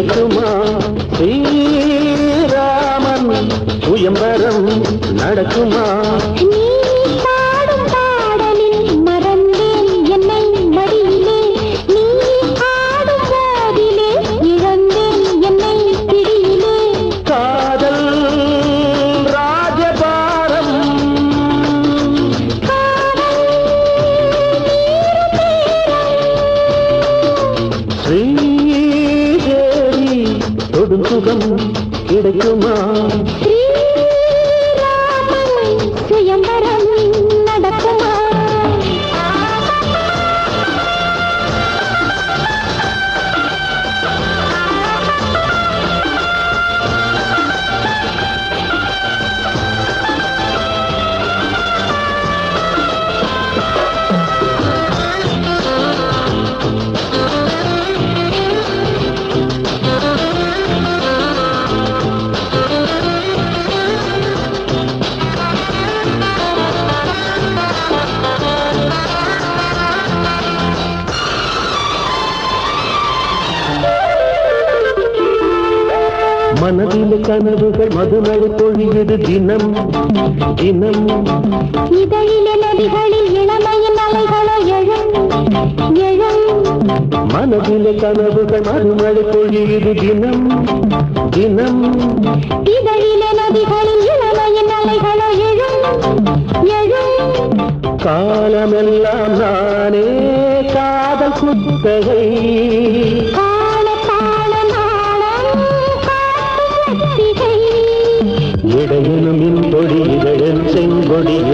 நடக்குமா? ஸ்ரீராமன் சுயம்பரம் நடக்குமா? கிடைக்குமா? மனதில் கனவுகள் மதுமழை பொழியுது தினம். தினம். மனதில் கனவுகள் மதுமழை பொழியுது தினம். தினம். காலமெல்லாம் நானே காதல் குத்தகை. செங்கொடி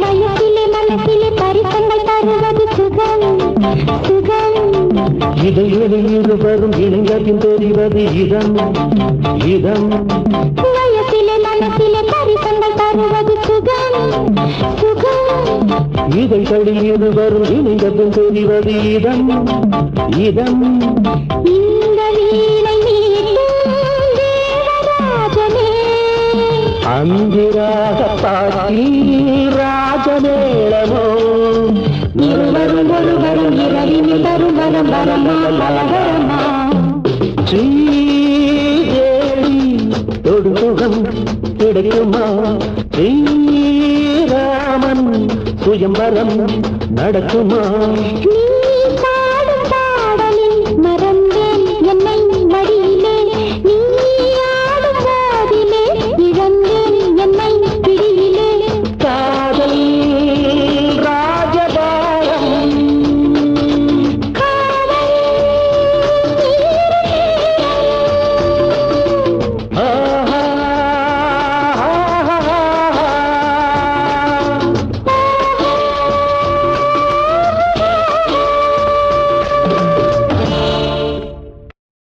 வயசிலே மனசிலே பரிசங்கள் தருவது சுகம். சுகம். இருவரும் இணைந்தபின் தெரிவது இதம். இதம். இதைகளில் இருவரும் இணைந்தபின் தெரிவது இதம். இதம் அந்திராக பாட்டில் ராஜமேளமோ. இருவரும் ஒருவரும் இரவினில் தரும் வரம் வரமா பலவரமா ஸ்ரீதேவி தொடு சுகம் கிடைக்குமா? ஸ்ரீராமன் சுயம்பரம் நடக்குமா? நீ